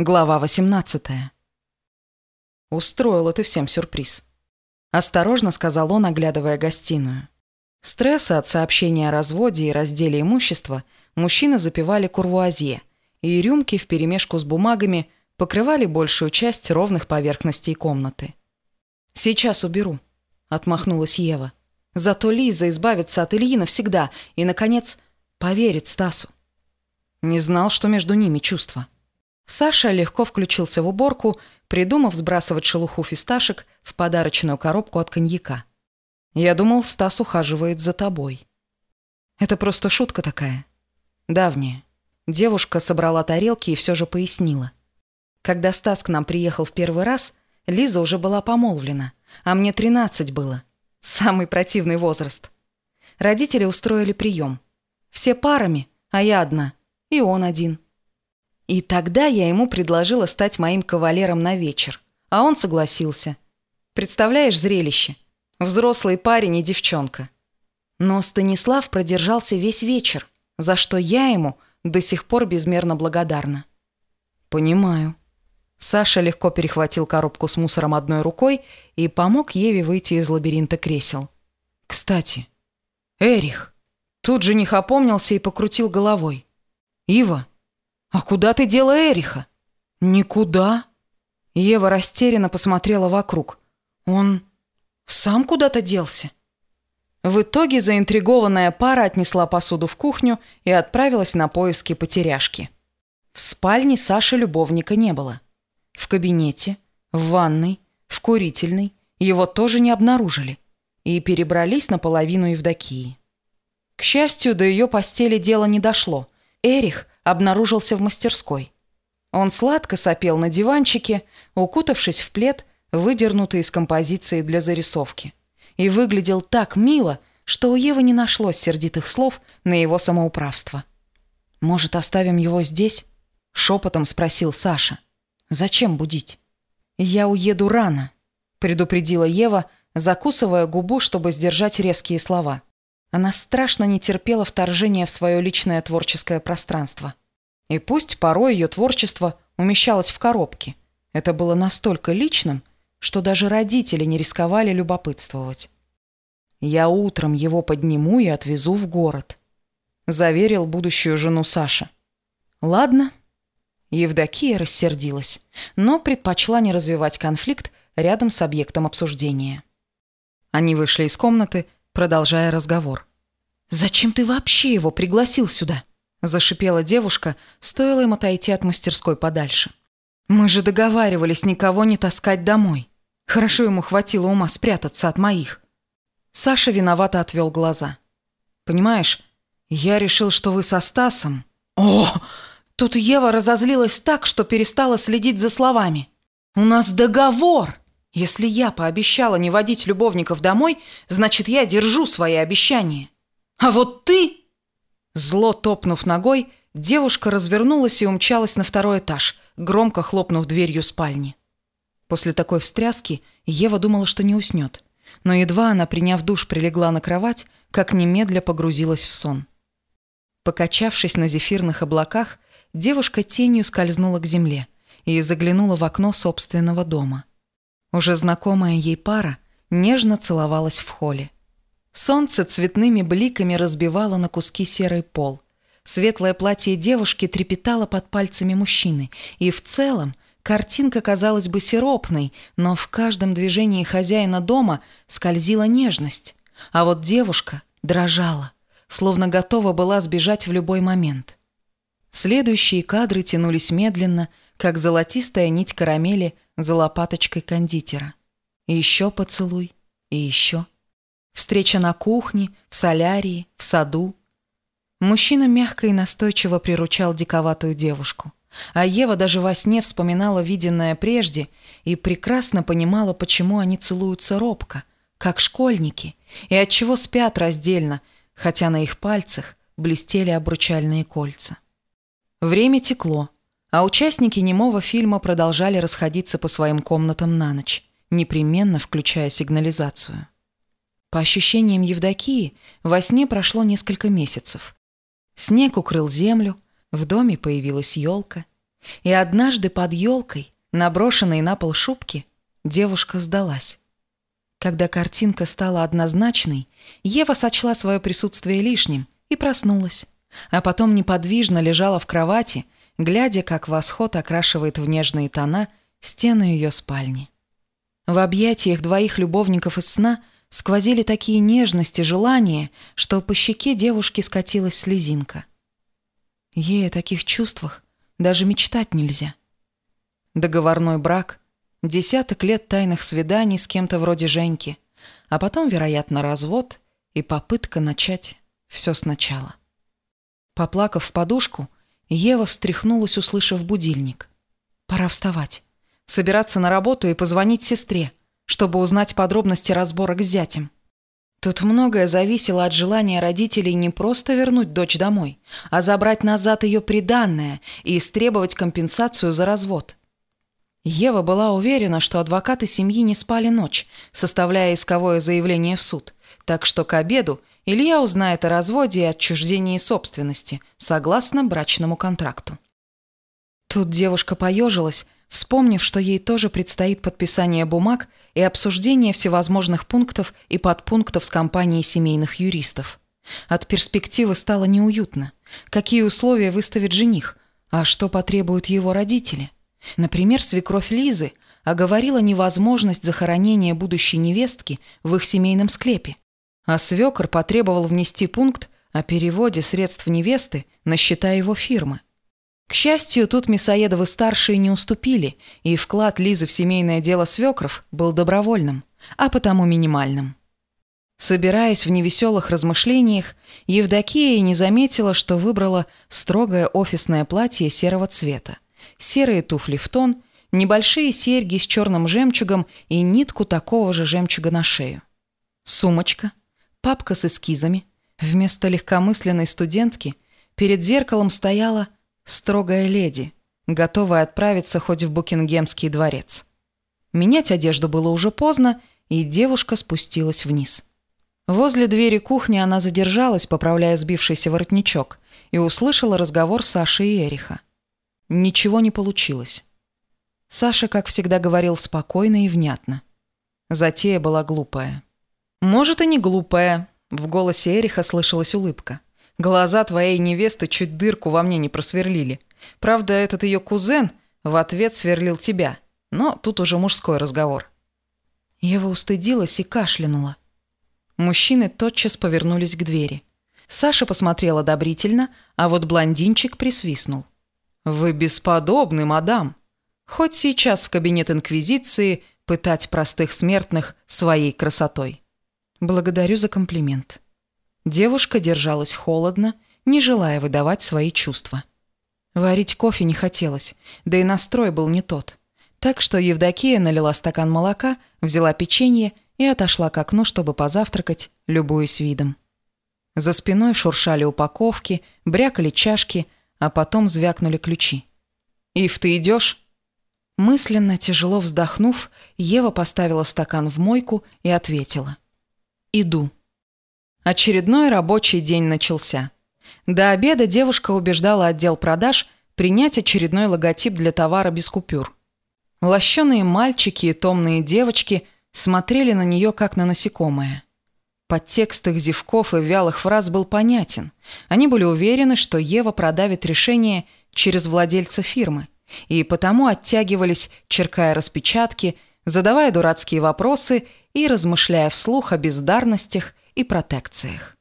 Глава 18. Устроила ты всем сюрприз. Осторожно сказал он, оглядывая гостиную. Стресса от сообщения о разводе и разделе имущества мужчины запивали курвуазье, и рюмки вперемешку с бумагами покрывали большую часть ровных поверхностей комнаты. «Сейчас уберу», — отмахнулась Ева. «Зато Лиза избавится от Ильи навсегда и, наконец, поверит Стасу». Не знал, что между ними чувства. Саша легко включился в уборку, придумав сбрасывать шелуху фисташек в подарочную коробку от коньяка. «Я думал, Стас ухаживает за тобой». «Это просто шутка такая. Давняя». Девушка собрала тарелки и все же пояснила. Когда Стас к нам приехал в первый раз, Лиза уже была помолвлена, а мне 13 было. Самый противный возраст. Родители устроили прием. Все парами, а я одна. И он один. И тогда я ему предложила стать моим кавалером на вечер, а он согласился. Представляешь зрелище? Взрослый парень и девчонка. Но Станислав продержался весь вечер, за что я ему до сих пор безмерно благодарна. Понимаю. Саша легко перехватил коробку с мусором одной рукой и помог Еве выйти из лабиринта кресел. Кстати, Эрих. Тут жених опомнился и покрутил головой. Ива, «А куда ты дела Эриха?» «Никуда». Ева растерянно посмотрела вокруг. «Он сам куда-то делся?» В итоге заинтригованная пара отнесла посуду в кухню и отправилась на поиски потеряшки. В спальне Саши любовника не было. В кабинете, в ванной, в курительной его тоже не обнаружили и перебрались наполовину Евдокии. К счастью, до ее постели дело не дошло. Эрих обнаружился в мастерской. Он сладко сопел на диванчике, укутавшись в плед, выдернутый из композиции для зарисовки. И выглядел так мило, что у Евы не нашлось сердитых слов на его самоуправство. «Может, оставим его здесь?» — шепотом спросил Саша. «Зачем будить?» «Я уеду рано», — предупредила Ева, закусывая губу, чтобы сдержать резкие слова. Она страшно не терпела вторжения в свое личное творческое пространство. И пусть порой ее творчество умещалось в коробке, это было настолько личным, что даже родители не рисковали любопытствовать. «Я утром его подниму и отвезу в город», — заверил будущую жену Саша. «Ладно». Евдокия рассердилась, но предпочла не развивать конфликт рядом с объектом обсуждения. Они вышли из комнаты, продолжая разговор. «Зачем ты вообще его пригласил сюда?» – зашипела девушка, стоило им отойти от мастерской подальше. «Мы же договаривались никого не таскать домой. Хорошо ему хватило ума спрятаться от моих». Саша виновато отвел глаза. «Понимаешь, я решил, что вы со Стасом...» «О!» Тут Ева разозлилась так, что перестала следить за словами. «У нас договор!» Если я пообещала не водить любовников домой, значит, я держу свои обещания. А вот ты...» Зло топнув ногой, девушка развернулась и умчалась на второй этаж, громко хлопнув дверью спальни. После такой встряски Ева думала, что не уснет. Но едва она, приняв душ, прилегла на кровать, как немедля погрузилась в сон. Покачавшись на зефирных облаках, девушка тенью скользнула к земле и заглянула в окно собственного дома. Уже знакомая ей пара нежно целовалась в холле. Солнце цветными бликами разбивало на куски серый пол. Светлое платье девушки трепетало под пальцами мужчины, и в целом картинка казалась бы сиропной, но в каждом движении хозяина дома скользила нежность, а вот девушка дрожала, словно готова была сбежать в любой момент. Следующие кадры тянулись медленно, как золотистая нить карамели – за лопаточкой кондитера. Еще поцелуй, и еще. Встреча на кухне, в солярии, в саду. Мужчина мягко и настойчиво приручал диковатую девушку. А Ева даже во сне вспоминала виденное прежде и прекрасно понимала, почему они целуются робко, как школьники, и отчего спят раздельно, хотя на их пальцах блестели обручальные кольца. Время текло, а участники немого фильма продолжали расходиться по своим комнатам на ночь, непременно включая сигнализацию. По ощущениям Евдокии, во сне прошло несколько месяцев. Снег укрыл землю, в доме появилась елка. И однажды под елкой, наброшенной на пол шубки, девушка сдалась. Когда картинка стала однозначной, Ева сочла свое присутствие лишним и проснулась, а потом неподвижно лежала в кровати, глядя, как восход окрашивает в нежные тона стены ее спальни. В объятиях двоих любовников из сна сквозили такие нежности, желания, что по щеке девушки скатилась слезинка. Ей о таких чувствах даже мечтать нельзя. Договорной брак, десяток лет тайных свиданий с кем-то вроде Женьки, а потом, вероятно, развод и попытка начать все сначала. Поплакав в подушку, Ева встряхнулась, услышав будильник. Пора вставать, собираться на работу и позвонить сестре, чтобы узнать подробности разборок с зятем. Тут многое зависело от желания родителей не просто вернуть дочь домой, а забрать назад ее приданное и истребовать компенсацию за развод. Ева была уверена, что адвокаты семьи не спали ночь, составляя исковое заявление в суд, так что к обеду Илья узнает о разводе и отчуждении собственности, согласно брачному контракту. Тут девушка поежилась, вспомнив, что ей тоже предстоит подписание бумаг и обсуждение всевозможных пунктов и подпунктов с компанией семейных юристов. От перспективы стало неуютно. Какие условия выставит жених, а что потребуют его родители? Например, свекровь Лизы оговорила невозможность захоронения будущей невестки в их семейном склепе. А свекор потребовал внести пункт о переводе средств невесты на счета его фирмы. К счастью, тут Мясоедовы-старшие не уступили, и вклад Лизы в семейное дело свекров был добровольным, а потому минимальным. Собираясь в невеселых размышлениях, Евдокия не заметила, что выбрала строгое офисное платье серого цвета, серые туфли в тон, небольшие серьги с черным жемчугом и нитку такого же жемчуга на шею. Сумочка, папка с эскизами. Вместо легкомысленной студентки перед зеркалом стояла строгая леди, готовая отправиться хоть в Букингемский дворец. Менять одежду было уже поздно, и девушка спустилась вниз. Возле двери кухни она задержалась, поправляя сбившийся воротничок, и услышала разговор Саши и Эриха. Ничего не получилось. Саша, как всегда, говорил спокойно и внятно. Затея была глупая. «Может, и не глупая», — в голосе Эриха слышалась улыбка. «Глаза твоей невесты чуть дырку во мне не просверлили. Правда, этот ее кузен в ответ сверлил тебя. Но тут уже мужской разговор». Ева устыдилась и кашлянула. Мужчины тотчас повернулись к двери. Саша посмотрел одобрительно, а вот блондинчик присвистнул. «Вы бесподобны, мадам. Хоть сейчас в кабинет Инквизиции пытать простых смертных своей красотой». Благодарю за комплимент. Девушка держалась холодно, не желая выдавать свои чувства. Варить кофе не хотелось, да и настрой был не тот. Так что Евдокия налила стакан молока, взяла печенье и отошла к окну, чтобы позавтракать, любуясь видом. За спиной шуршали упаковки, брякали чашки, а потом звякнули ключи. «Ив, ты идешь?» Мысленно, тяжело вздохнув, Ева поставила стакан в мойку и ответила – Иду. Очередной рабочий день начался. До обеда девушка убеждала отдел продаж принять очередной логотип для товара без купюр. Лощеные мальчики и томные девочки смотрели на нее как на насекомое. Подтекст их зевков и вялых фраз был понятен. Они были уверены, что Ева продавит решение через владельца фирмы, и потому оттягивались, черкая распечатки, задавая дурацкие вопросы и размышляя вслух о бездарностях и протекциях.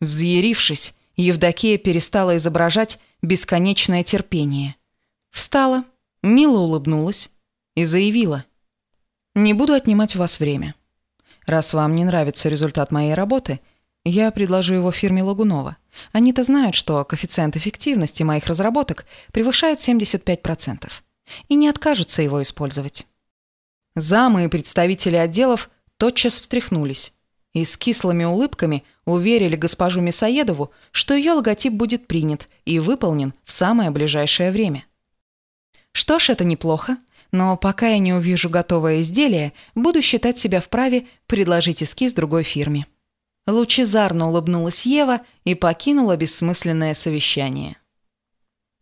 Взъярившись, Евдокия перестала изображать бесконечное терпение. Встала, мило улыбнулась и заявила. «Не буду отнимать у вас время. Раз вам не нравится результат моей работы, я предложу его фирме Лагунова. Они-то знают, что коэффициент эффективности моих разработок превышает 75%, и не откажутся его использовать». Замы и представители отделов тотчас встряхнулись и с кислыми улыбками уверили госпожу Мясоедову, что ее логотип будет принят и выполнен в самое ближайшее время. Что ж, это неплохо, но пока я не увижу готовое изделие, буду считать себя вправе предложить эскиз другой фирме. Лучезарно улыбнулась Ева и покинула бессмысленное совещание.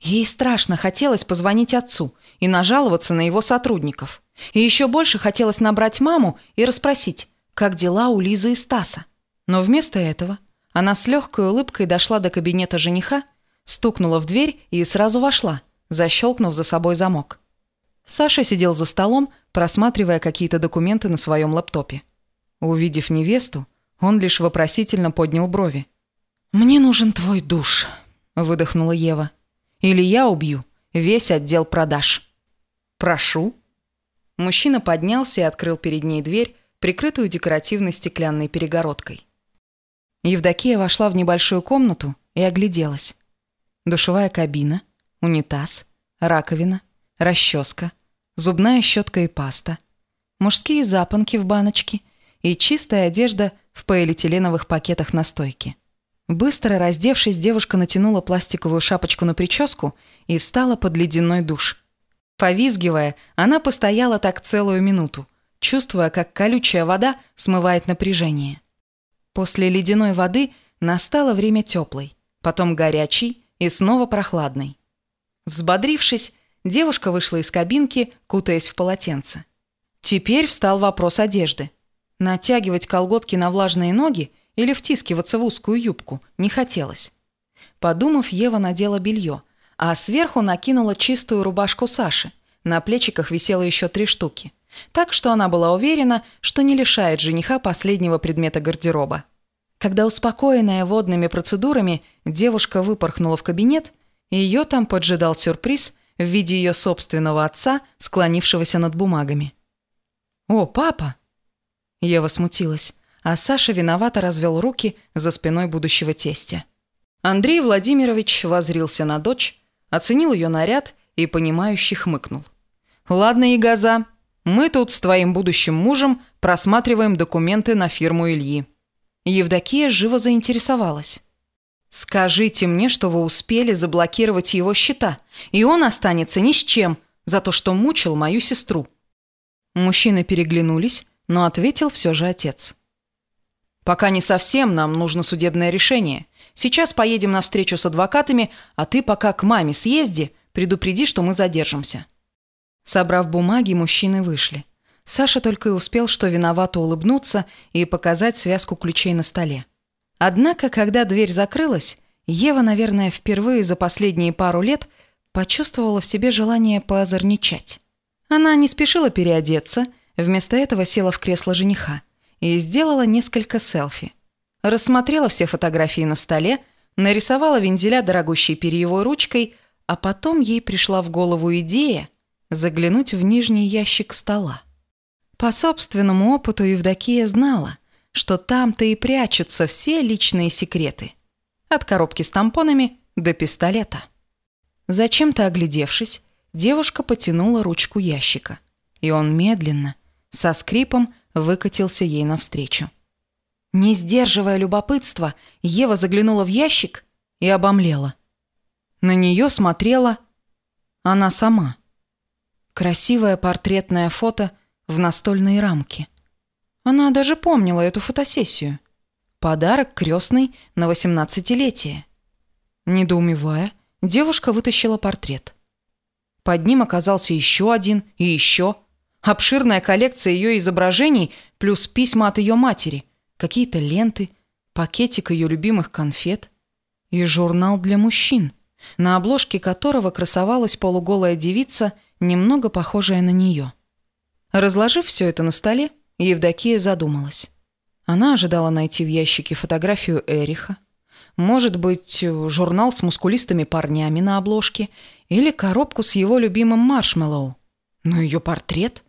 Ей страшно хотелось позвонить отцу и нажаловаться на его сотрудников. И еще больше хотелось набрать маму и расспросить, как дела у Лизы и Стаса. Но вместо этого она с легкой улыбкой дошла до кабинета жениха, стукнула в дверь и сразу вошла, защелкнув за собой замок. Саша сидел за столом, просматривая какие-то документы на своем лаптопе. Увидев невесту, он лишь вопросительно поднял брови. «Мне нужен твой душ», — выдохнула Ева. «Или я убью весь отдел продаж». «Прошу». Мужчина поднялся и открыл перед ней дверь, прикрытую декоративной стеклянной перегородкой. Евдокия вошла в небольшую комнату и огляделась. Душевая кабина, унитаз, раковина, расческа, зубная щетка и паста, мужские запонки в баночке и чистая одежда в полиэтиленовых пакетах на стойке. Быстро раздевшись, девушка натянула пластиковую шапочку на прическу и встала под ледяной душ. Повизгивая, она постояла так целую минуту, чувствуя, как колючая вода смывает напряжение. После ледяной воды настало время теплой, потом горячей и снова прохладной. Взбодрившись, девушка вышла из кабинки, кутаясь в полотенце. Теперь встал вопрос одежды. Натягивать колготки на влажные ноги или втискиваться в узкую юбку не хотелось. Подумав, Ева надела белье, а сверху накинула чистую рубашку Саши. На плечиках висело еще три штуки – так что она была уверена, что не лишает жениха последнего предмета гардероба. Когда успокоенная водными процедурами девушка выпорхнула в кабинет, ее там поджидал сюрприз в виде ее собственного отца, склонившегося над бумагами. «О, папа!» Ева смутилась, а Саша виновато развел руки за спиной будущего тестя. Андрей Владимирович возрился на дочь, оценил ее наряд и, понимающе хмыкнул. «Ладно, Игаза, мы тут с твоим будущим мужем просматриваем документы на фирму Ильи». Евдокия живо заинтересовалась. «Скажите мне, что вы успели заблокировать его счета, и он останется ни с чем за то, что мучил мою сестру». Мужчины переглянулись, но ответил все же отец. «Пока не совсем, нам нужно судебное решение. Сейчас поедем на встречу с адвокатами, а ты пока к маме съезди, предупреди, что мы задержимся». Собрав бумаги, мужчины вышли. Саша только и успел, что виновато улыбнуться и показать связку ключей на столе. Однако, когда дверь закрылась, Ева, наверное, впервые за последние пару лет почувствовала в себе желание поозорничать. Она не спешила переодеться, вместо этого села в кресло жениха и сделала несколько селфи. Рассмотрела все фотографии на столе, нарисовала вензеля дорогущей перьевой ручкой, а потом ей пришла в голову идея, заглянуть в нижний ящик стола. По собственному опыту Евдокия знала, что там-то и прячутся все личные секреты. От коробки с тампонами до пистолета. Зачем-то оглядевшись, девушка потянула ручку ящика, и он медленно, со скрипом, выкатился ей навстречу. Не сдерживая любопытства, Ева заглянула в ящик и обомлела. На нее смотрела она сама – Красивое портретное фото в настольной рамке. Она даже помнила эту фотосессию. Подарок крестный на восемнадцатилетие. Недоумевая, девушка вытащила портрет. Под ним оказался еще один и еще. Обширная коллекция ее изображений плюс письма от ее матери, какие-то ленты, пакетик ее любимых конфет и журнал для мужчин, на обложке которого красовалась полуголая девица – немного похожая на нее. Разложив все это на столе, Евдокия задумалась. Она ожидала найти в ящике фотографию Эриха, может быть, журнал с мускулистыми парнями на обложке или коробку с его любимым маршмеллоу. Но ее портрет?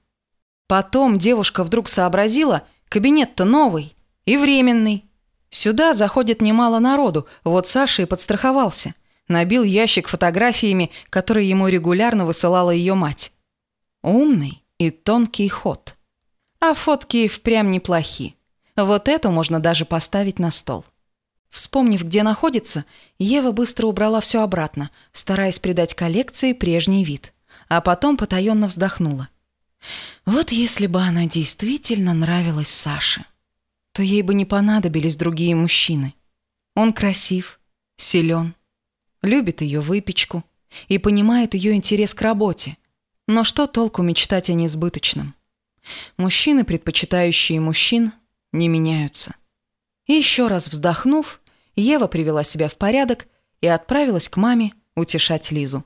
Потом девушка вдруг сообразила, кабинет-то новый и временный. Сюда заходит немало народу, вот Саша и подстраховался – набил ящик фотографиями, которые ему регулярно высылала ее мать. Умный и тонкий ход. А фотки впрямь неплохи. Вот эту можно даже поставить на стол. Вспомнив, где находится, Ева быстро убрала все обратно, стараясь придать коллекции прежний вид. А потом потаенно вздохнула. Вот если бы она действительно нравилась Саше, то ей бы не понадобились другие мужчины. Он красив, силен, любит ее выпечку и понимает ее интерес к работе. Но что толку мечтать о несбыточном? Мужчины, предпочитающие мужчин, не меняются. Еще раз вздохнув, Ева привела себя в порядок и отправилась к маме утешать Лизу.